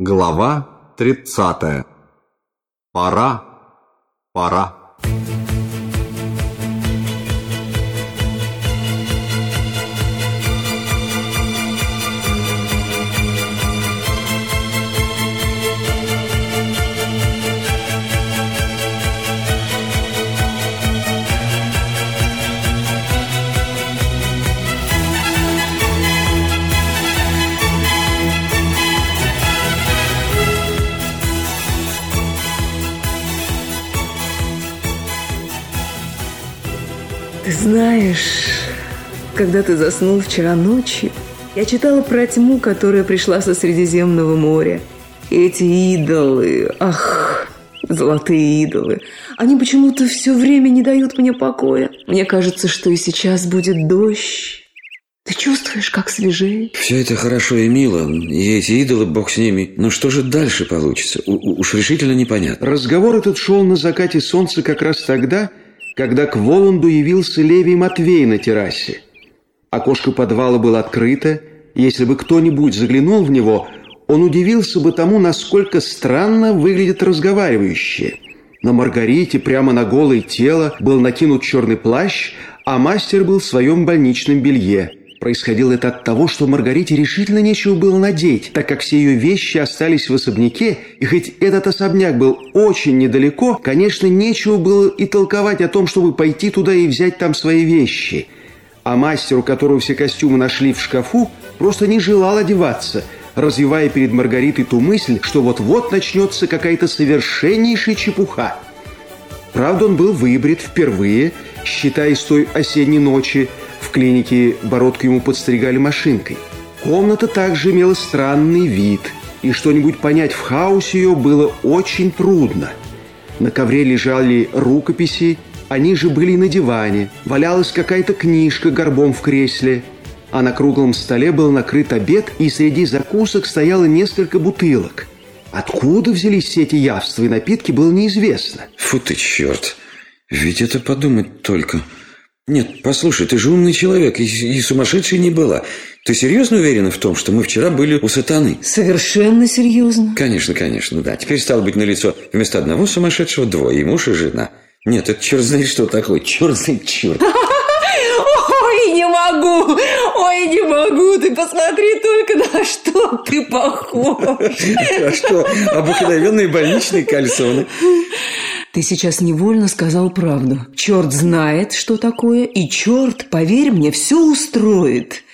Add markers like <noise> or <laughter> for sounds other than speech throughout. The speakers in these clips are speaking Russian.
Глава 30. Пора, пора. Знаешь, когда ты заснул вчера ночью, я читала про тьму, которая пришла со Средиземного моря. И эти идолы, ах, золотые идолы, они почему-то все время не дают мне покоя. Мне кажется, что и сейчас будет дождь. Ты чувствуешь, как свежеет? Все это хорошо и мило, и эти идолы, бог с ними. Но что же дальше получится? У- уж решительно непонятно. Разговор этот шел на закате солнца как раз тогда, когда к Воланду явился Левий Матвей на террасе. Окошко подвала было открыто, если бы кто-нибудь заглянул в него, он удивился бы тому, насколько странно выглядят разговаривающие. На Маргарите прямо на голое тело был накинут черный плащ, а мастер был в своем больничном белье. Происходило это от того, что Маргарите решительно нечего было надеть, так как все ее вещи остались в особняке, и хоть этот особняк был очень недалеко, конечно, нечего было и толковать о том, чтобы пойти туда и взять там свои вещи. А мастер, у которого все костюмы нашли в шкафу, просто не желал одеваться, развивая перед Маргаритой ту мысль, что вот-вот начнется какая-то совершеннейшая чепуха. Правда, он был выбрит впервые, считая с той осенней ночи. Клинике бородку ему подстригали машинкой. Комната также имела странный вид, и что-нибудь понять в хаосе ее было очень трудно. На ковре лежали рукописи, они же были на диване. Валялась какая-то книжка горбом в кресле. А на круглом столе был накрыт обед, и среди закусок стояло несколько бутылок. Откуда взялись все эти явства и напитки, было неизвестно. Фу ты, черт. Ведь это подумать только. Нет, послушай, ты же умный человек и, и сумасшедшей не была. Ты серьезно уверена в том, что мы вчера были у сатаны? Совершенно серьезно. Конечно, конечно, да. Теперь стало быть налицо вместо одного сумасшедшего двое, и муж, и жена. Нет, это черт знает что такое. Черт знает черт. Ой, не могу! Ой, не могу! Ты посмотри только на что ты похож! А что, обыкновенные больничные кальсоны? Ты сейчас невольно сказал правду. Черт знает, что такое, и черт, поверь мне, все устроит.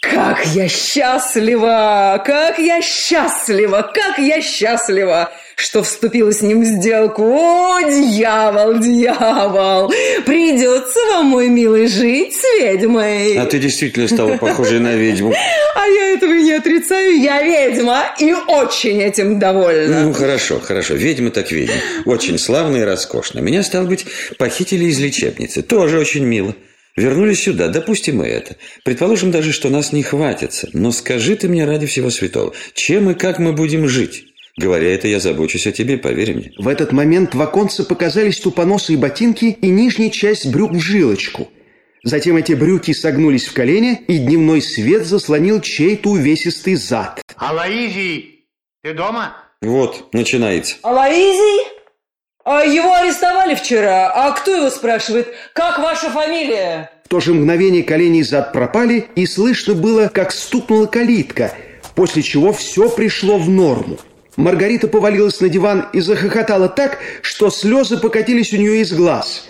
Как я счастлива! Как я счастлива! Как я счастлива! Что вступила с ним в сделку. О, дьявол, дьявол! Придется вам, мой милый, жить с ведьмой. А ты действительно стала похожей на ведьму. <laughs> А я этого не отрицаю. Я ведьма и очень этим довольна. Ну, хорошо, хорошо. Ведьма так ведьма. Очень славно и роскошно. Меня, стало быть, похитили из лечебницы. Тоже очень мило. Вернулись сюда, допустим и это. Предположим даже, что нас не хватится. Но скажи ты мне ради всего святого, чем и как мы будем жить? Говоря это, я забочусь о тебе, поверь мне. В этот момент в оконце показались тупоносые ботинки и нижняя часть брюк в жилочку. Затем эти брюки согнулись в колени, и дневной свет заслонил чей-то увесистый зад. Алаизий, ты дома? Вот, начинается. Алаизий? А его арестовали вчера. А кто его спрашивает? Как ваша фамилия? В то же мгновение колени и зад пропали, и слышно было, как стукнула калитка, после чего все пришло в норму. Маргарита повалилась на диван и захохотала так, что слезы покатились у нее из глаз.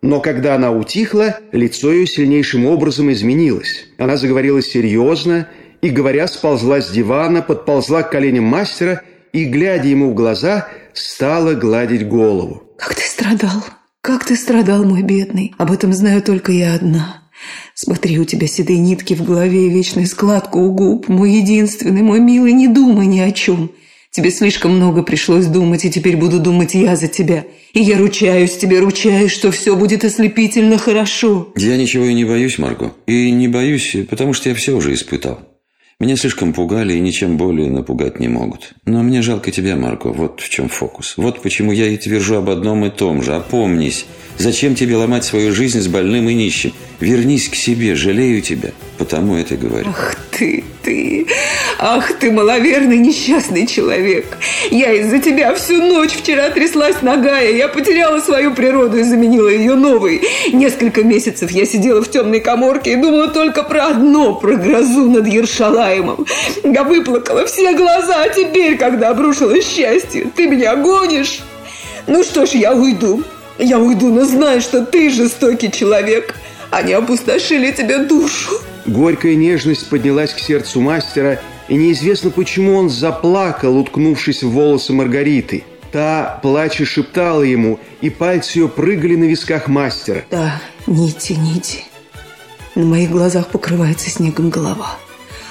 Но когда она утихла, лицо ее сильнейшим образом изменилось. Она заговорила серьезно и, говоря, сползла с дивана, подползла к коленям мастера и, глядя ему в глаза, стала гладить голову. Как ты страдал? Как ты страдал, мой бедный? Об этом знаю только я одна. Смотри, у тебя седые нитки в голове и вечная складка у губ. Мой единственный, мой милый, не думай ни о чем. Тебе слишком много пришлось думать, и теперь буду думать я за тебя. И я ручаюсь тебе, ручаюсь, что все будет ослепительно хорошо. Я ничего и не боюсь, Марго. И не боюсь, потому что я все уже испытал. Меня слишком пугали и ничем более напугать не могут. Но мне жалко тебя, Марго, вот в чем фокус. Вот почему я и твержу об одном и том же. Опомнись. Зачем тебе ломать свою жизнь с больным и нищим? Вернись к себе, жалею тебя. Потому это говорю. Ах ты, ты, ах ты маловерный несчастный человек. Я из-за тебя всю ночь вчера тряслась ногая, я потеряла свою природу и заменила ее новой. Несколько месяцев я сидела в темной коморке и думала только про одно, про грозу над Ершалаемом. Я выплакала все глаза, а теперь, когда обрушилось счастье, ты меня гонишь. Ну что ж, я уйду. Я уйду, но знай, что ты жестокий человек. Они опустошили тебе душу. Горькая нежность поднялась к сердцу мастера, и неизвестно почему он заплакал, уткнувшись в волосы Маргариты. Та, плача, шептала ему, и пальцы ее прыгали на висках мастера. Да, нити, нити. На моих глазах покрывается снегом голова.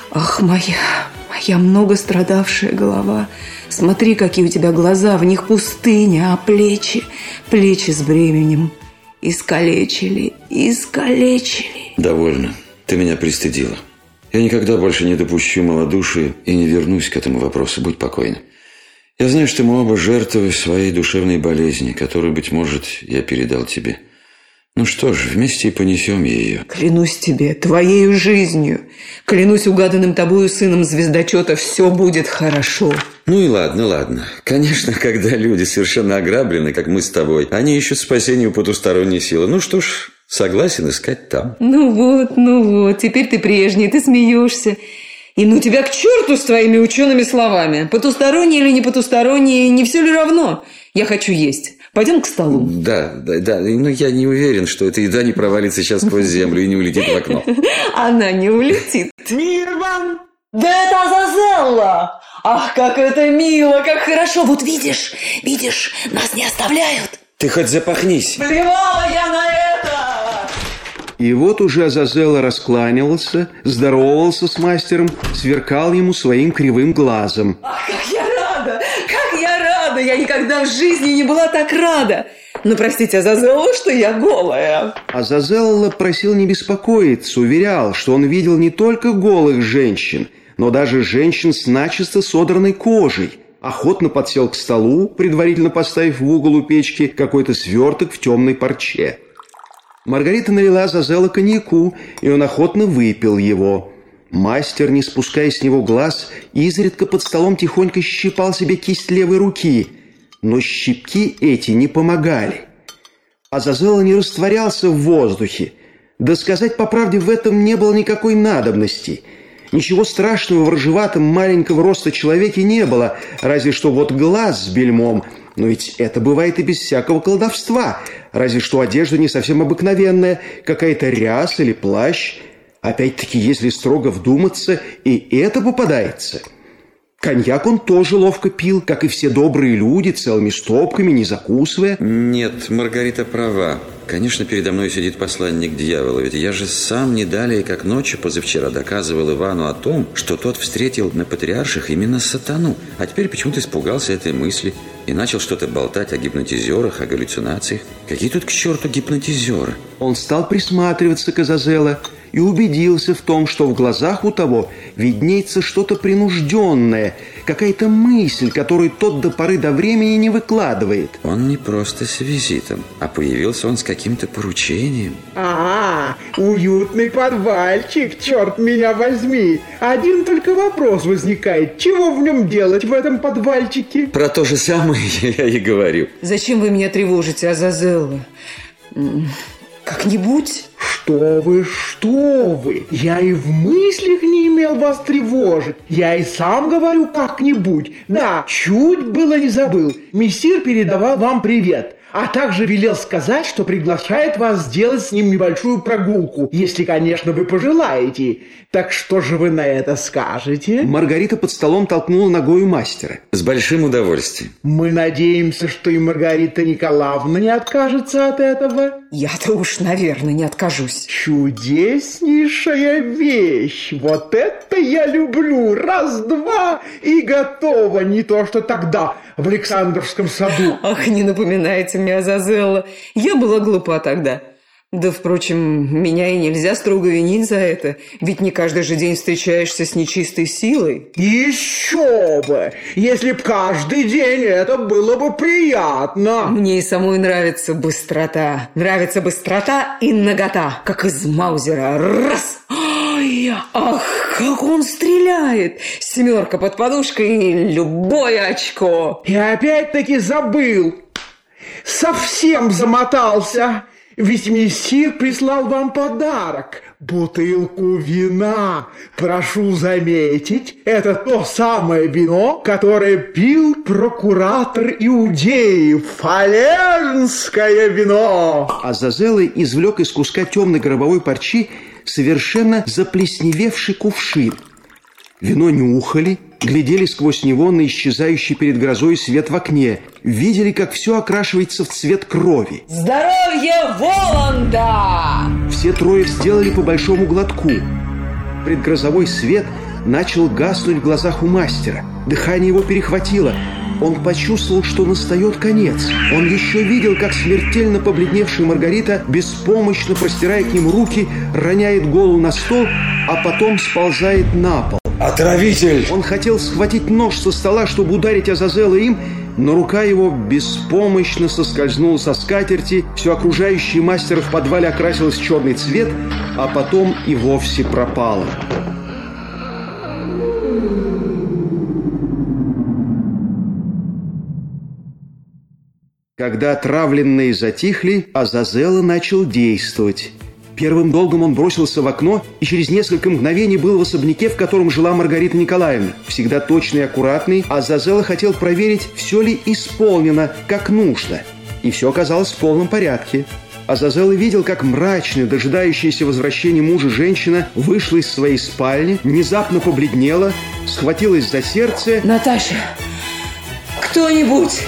Ах, моя, моя много страдавшая голова. Смотри, какие у тебя глаза, в них пустыня, а плечи, плечи с бременем. Искалечили, искалечили. Довольно. Ты меня пристыдила. Я никогда больше не допущу малодушия и не вернусь к этому вопросу. Будь покойна. Я знаю, что мы оба жертвы своей душевной болезни, которую, быть может, я передал тебе. Ну что ж, вместе и понесем ее. Клянусь тебе, твоею жизнью. Клянусь угаданным тобою сыном звездочета, все будет хорошо. Ну и ладно, ладно. Конечно, когда люди совершенно ограблены, как мы с тобой, они ищут спасение у потусторонней силы. Ну что ж, согласен искать там. Ну вот, ну вот, теперь ты прежний, ты смеешься. И ну тебя к черту с твоими учеными словами. Потусторонние или не потусторонние, не все ли равно? Я хочу есть. Пойдем к столу. Да, да, да. Но я не уверен, что эта еда не провалится сейчас сквозь землю и не улетит в окно. <laughs> Она не улетит. Мир вам! Да это Азазелла! Ах, как это мило, как хорошо! Вот видишь, видишь, нас не оставляют. Ты хоть запахнись. Плевала я на это! И вот уже Азазелла раскланивался, здоровался с мастером, сверкал ему своим кривым глазом. Ах, как я рада! Как я рада! Я никогда в жизни не была так рада! Но простите, Азазелла, что я голая. Азазелла просил не беспокоиться, уверял, что он видел не только голых женщин, но даже женщин с начисто содранной кожей. Охотно подсел к столу, предварительно поставив в угол у печки какой-то сверток в темной парче. Маргарита налила Азазелла коньяку, и он охотно выпил его. Мастер, не спуская с него глаз, изредка под столом тихонько щипал себе кисть левой руки, но щипки эти не помогали. Азазелла не растворялся в воздухе. Да сказать по правде, в этом не было никакой надобности. Ничего страшного в рыжеватом маленького роста человеке не было, разве что вот глаз с бельмом. Но ведь это бывает и без всякого колдовства, разве что одежда не совсем обыкновенная, какая-то ряс или плащ. Опять-таки, если строго вдуматься, и это попадается – Коньяк он тоже ловко пил, как и все добрые люди, целыми стопками, не закусывая. Нет, Маргарита права. Конечно, передо мной сидит посланник дьявола, ведь я же сам не далее, как ночью позавчера доказывал Ивану о том, что тот встретил на патриарших именно сатану, а теперь почему-то испугался этой мысли и начал что-то болтать о гипнотизерах, о галлюцинациях. Какие тут к черту гипнотизеры? Он стал присматриваться к Азазела и убедился в том, что в глазах у того виднеется что-то принужденное, какая-то мысль, которую тот до поры до времени не выкладывает. Он не просто с визитом, а появился он с каким-то поручением. А, уютный подвальчик, черт меня возьми. Один только вопрос возникает. Чего в нем делать в этом подвальчике? Про то же самое <laughs> я и говорю. Зачем вы меня тревожите, Азазелла? Как-нибудь? Что вы, что вы? Я и в мыслях не имел вас тревожить. Я и сам говорю как-нибудь. Да, чуть было не забыл. Мессир передавал вам привет. А также велел сказать, что приглашает вас сделать с ним небольшую прогулку, если, конечно, вы пожелаете. Так что же вы на это скажете? Маргарита под столом толкнула ногою мастера. С большим удовольствием. Мы надеемся, что и Маргарита Николаевна не откажется от этого. Я-то уж, наверное, не откажусь. Чудеснейшая вещь! Вот это я люблю! Раз-два и готово! Не то, что тогда в Александровском саду. Ах, не напоминайте мне Азазелла. Я была глупа тогда. Да, впрочем, меня и нельзя строго винить за это, ведь не каждый же день встречаешься с нечистой силой. Еще бы! Если б каждый день это было бы приятно. Мне и самой нравится быстрота. Нравится быстрота и нагота, как из Маузера. Раз! Ой! Ах, как он стреляет! Семерка под подушкой и любое очко. И опять-таки забыл. Совсем замотался. Ведь мессир прислал вам подарок – бутылку вина. Прошу заметить, это то самое вино, которое пил прокуратор Иудеи. Фалернское вино. Азазелы извлек из куска темной гробовой парчи совершенно заплесневевший кувшин. Вино нюхали, глядели сквозь него на исчезающий перед грозой свет в окне, видели, как все окрашивается в цвет крови. Здоровье Воланда! Все трое сделали по большому глотку. Предгрозовой свет начал гаснуть в глазах у мастера. Дыхание его перехватило. Он почувствовал, что настает конец. Он еще видел, как смертельно побледневшая Маргарита, беспомощно простирая к нему руки, роняет голову на стол, а потом сползает на пол. Отравитель! Он хотел схватить нож со стола, чтобы ударить Азазела им, но рука его беспомощно соскользнула со скатерти, все окружающее мастера в подвале окрасилось в черный цвет, а потом и вовсе пропало. Когда отравленные затихли, Азазела начал действовать. Первым долгом он бросился в окно и через несколько мгновений был в особняке, в котором жила Маргарита Николаевна. Всегда точный и аккуратный, Азазела хотел проверить, все ли исполнено, как нужно. И все оказалось в полном порядке. Азазел видел, как мрачная, дожидающаяся возвращения мужа женщина вышла из своей спальни, внезапно побледнела, схватилась за сердце, Наташа, кто-нибудь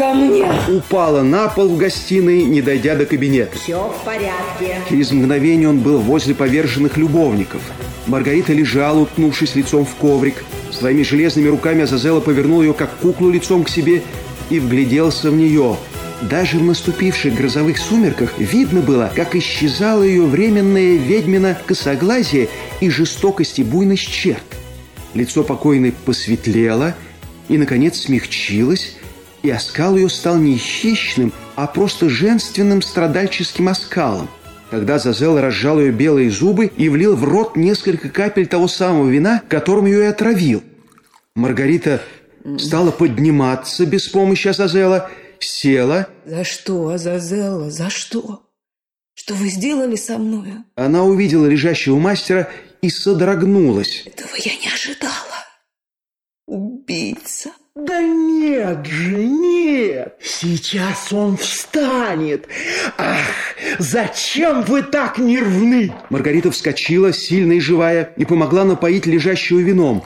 ко мне. упала на пол в гостиной, не дойдя до кабинета. Все в порядке. Через мгновение он был возле поверженных любовников. Маргарита лежала, уткнувшись лицом в коврик. Своими железными руками Азазела повернул ее, как куклу, лицом к себе и вгляделся в нее. Даже в наступивших грозовых сумерках видно было, как исчезало ее временное ведьмино косоглазие и жестокость и буйность черт. Лицо покойной посветлело и, наконец, смягчилось, и оскал ее стал не хищным, а просто женственным страдальческим оскалом. Тогда Зазел разжал ее белые зубы и влил в рот несколько капель того самого вина, которым ее и отравил. Маргарита стала подниматься без помощи Азазела, села. За что, Азазелла, за что? Что вы сделали со мною? Она увидела лежащего мастера и содрогнулась. Этого я не ожидала. Убийца. Да нет же, нет. Сейчас он встанет. Ах, зачем вы так нервны? Маргарита вскочила, сильная и живая, и помогла напоить лежащего вином.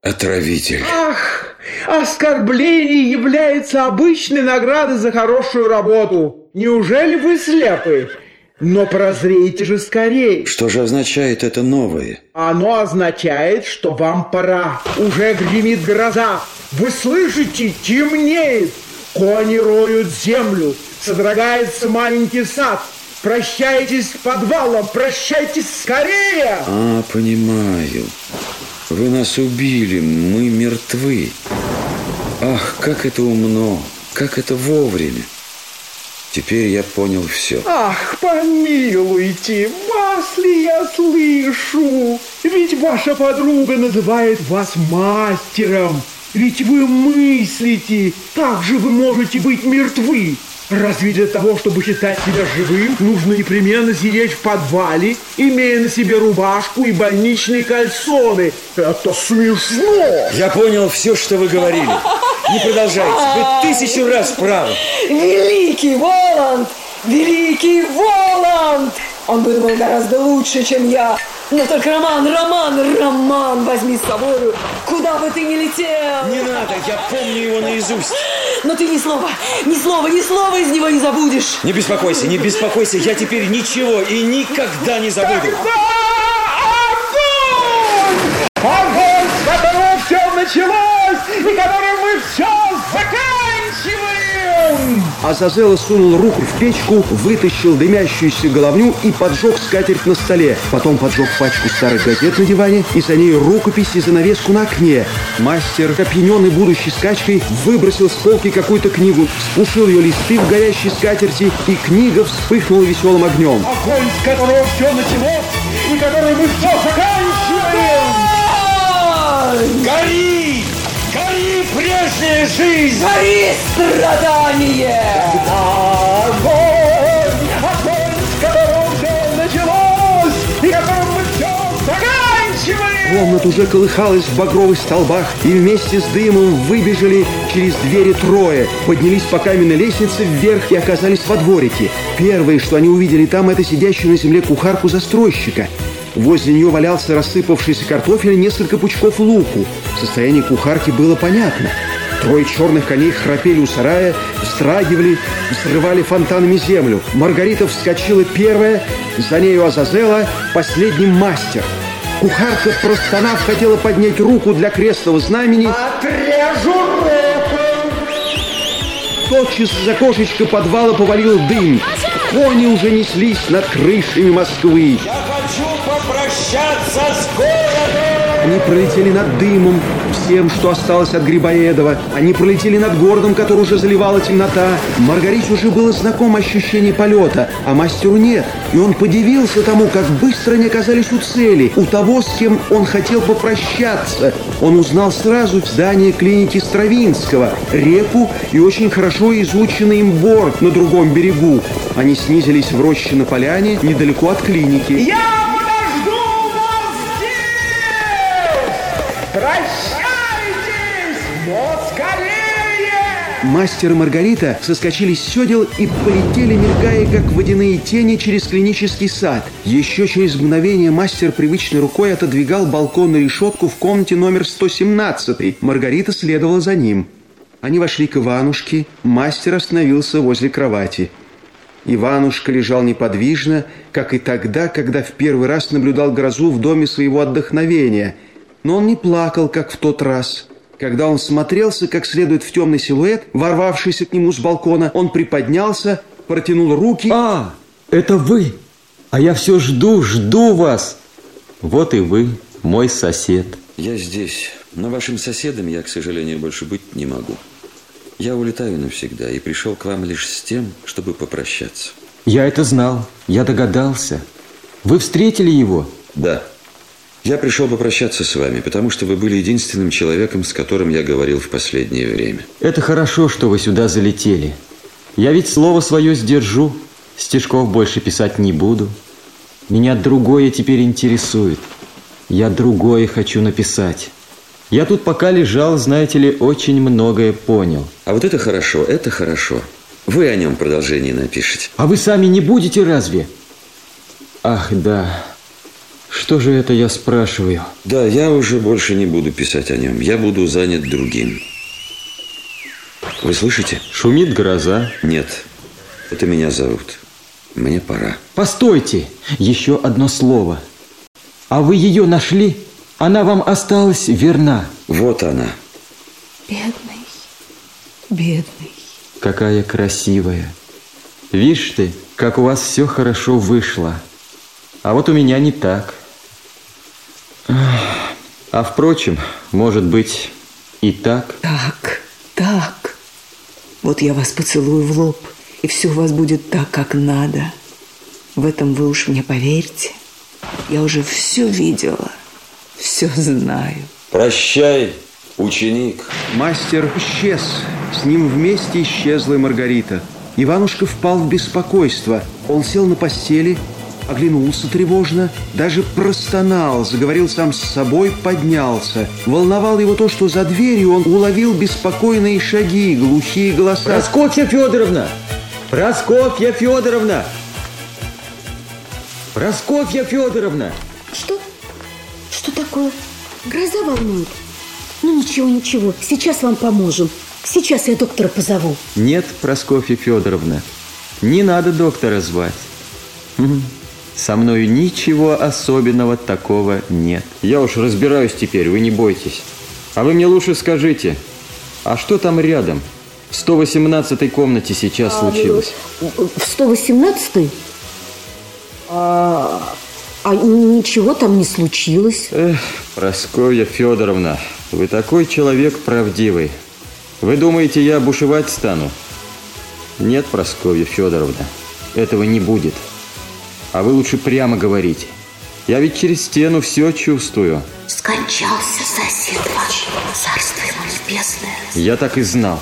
Отравитель. Ах, оскорбление является обычной наградой за хорошую работу. Неужели вы слепы? Но прозрейте же скорее. Что же означает это новое? Оно означает, что вам пора. Уже гремит гроза. Вы слышите? Темнеет. Кони роют землю. Содрогается маленький сад. Прощайтесь с подвалом. Прощайтесь скорее. А, понимаю. Вы нас убили, мы мертвы. Ах, как это умно, как это вовремя. Теперь я понял все. Ах, помилуйте, вас ли я слышу? Ведь ваша подруга называет вас мастером. Ведь вы мыслите, так же вы можете быть мертвы. Разве для того, чтобы считать себя живым, нужно непременно сидеть в подвале, имея на себе рубашку и больничные кальсоны? Это смешно! Я понял все, что вы говорили. Не продолжайте, вы тысячу раз правы. Великий Воланд! Великий Воланд! Он выдумал гораздо лучше, чем я. Но только Роман, Роман, Роман возьми с собой, куда бы ты ни летел. Не надо, я помню его наизусть. Но ты ни слова, ни слова, ни слова из него не забудешь. Не беспокойся, не беспокойся, я теперь ничего и никогда не забуду. Огонь! Огонь, с которого все началось и которым Азазела сунул руку в печку, вытащил дымящуюся головню и поджег скатерть на столе. Потом поджег пачку старых газет на диване и за ней рукопись и занавеску на окне. Мастер, опьяненный будущей скачкой, выбросил с полки какую-то книгу, спушил ее листы в горящей скатерти, и книга вспыхнула веселым огнем. Огонь, с которого все началось и которым мы все заканчиваем! Гори! Прежняя жизнь! Гори страдание! Огонь! Огонь, с все началось и которым мы все заканчиваем! Комната уже колыхалась в багровых столбах, и вместе с дымом выбежали через двери трое, поднялись по каменной лестнице вверх и оказались во дворике. Первое, что они увидели там, это сидящую на земле кухарку застройщика. Возле нее валялся рассыпавшийся картофель и несколько пучков луку. Состояние кухарки было понятно. Трое черных коней храпели у сарая, вздрагивали, взрывали фонтанами землю. Маргарита вскочила первая, за нею Азазела, последним мастер. Кухарка, простонав, хотела поднять руку для крестного знамени. Отрежу руку! Тотчас из окошечка подвала повалил дым. Кони уже неслись над крышами Москвы. Я хочу попрощаться с городом! Они пролетели над дымом, всем, что осталось от Грибоедова. Они пролетели над городом, который уже заливала темнота. Маргарите уже было знакомо ощущение полета, а мастеру нет. И он подивился тому, как быстро они оказались у цели, у того, с кем он хотел попрощаться. Он узнал сразу здание клиники Стравинского, реку и очень хорошо изученный им борт на другом берегу. Они снизились в роще на поляне, недалеко от клиники. Я Прощайтесь, но скорее! Мастер и Маргарита соскочили с седел и полетели, мелькая, как водяные тени, через клинический сад. Еще через мгновение мастер привычной рукой отодвигал балконную решетку в комнате номер 117. Маргарита следовала за ним. Они вошли к Иванушке. Мастер остановился возле кровати. Иванушка лежал неподвижно, как и тогда, когда в первый раз наблюдал грозу в доме своего отдохновения. Но он не плакал, как в тот раз. Когда он смотрелся как следует в темный силуэт, ворвавшийся к нему с балкона, он приподнялся, протянул руки. А, это вы! А я все жду, жду вас! Вот и вы, мой сосед. Я здесь, но вашим соседом я, к сожалению, больше быть не могу. Я улетаю навсегда и пришел к вам лишь с тем, чтобы попрощаться. Я это знал, я догадался. Вы встретили его? Да. Я пришел попрощаться с вами, потому что вы были единственным человеком, с которым я говорил в последнее время. Это хорошо, что вы сюда залетели. Я ведь слово свое сдержу. Стишков больше писать не буду. Меня другое теперь интересует. Я другое хочу написать. Я тут пока лежал, знаете ли, очень многое понял. А вот это хорошо, это хорошо. Вы о нем продолжение напишите. А вы сами не будете разве? Ах, да. Что же это я спрашиваю? Да, я уже больше не буду писать о нем. Я буду занят другим. Вы слышите? Шумит гроза. Нет, это меня зовут. Мне пора. Постойте, еще одно слово. А вы ее нашли? Она вам осталась верна. Вот она. Бедный, бедный. Какая красивая. Вишь ты, как у вас все хорошо вышло. А вот у меня не так. А впрочем, может быть, и так. Так, так. Вот я вас поцелую в лоб, и все у вас будет так, как надо. В этом вы уж мне поверьте. Я уже все видела, все знаю. Прощай, ученик. Мастер исчез. С ним вместе исчезла и Маргарита. Иванушка впал в беспокойство. Он сел на постели, оглянулся тревожно, даже простонал, заговорил сам с собой, поднялся. Волновало его то, что за дверью он уловил беспокойные шаги, глухие голоса. Просковья Федоровна! Просковья Федоровна! Просковья Федоровна! Что? Что такое? Гроза волнует? Ну ничего, ничего, сейчас вам поможем. Сейчас я доктора позову. Нет, Просковья Федоровна, не надо доктора звать. Со мною ничего особенного такого нет. Я уж разбираюсь теперь, вы не бойтесь. А вы мне лучше скажите, а что там рядом? В 118-й комнате сейчас случилось. В 118-й? А, а ничего там не случилось. Эх, Прасковья Федоровна, вы такой человек правдивый. Вы думаете, я бушевать стану? Нет, Прасковья Федоровна, этого не будет. А вы лучше прямо говорите. Я ведь через стену все чувствую. Скончался сосед ваш, царство ему небесное. Я так и знал.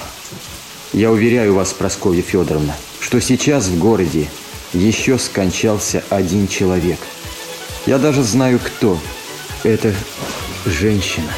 Я уверяю вас, Прасковья Федоровна, что сейчас в городе еще скончался один человек. Я даже знаю, кто. Это женщина.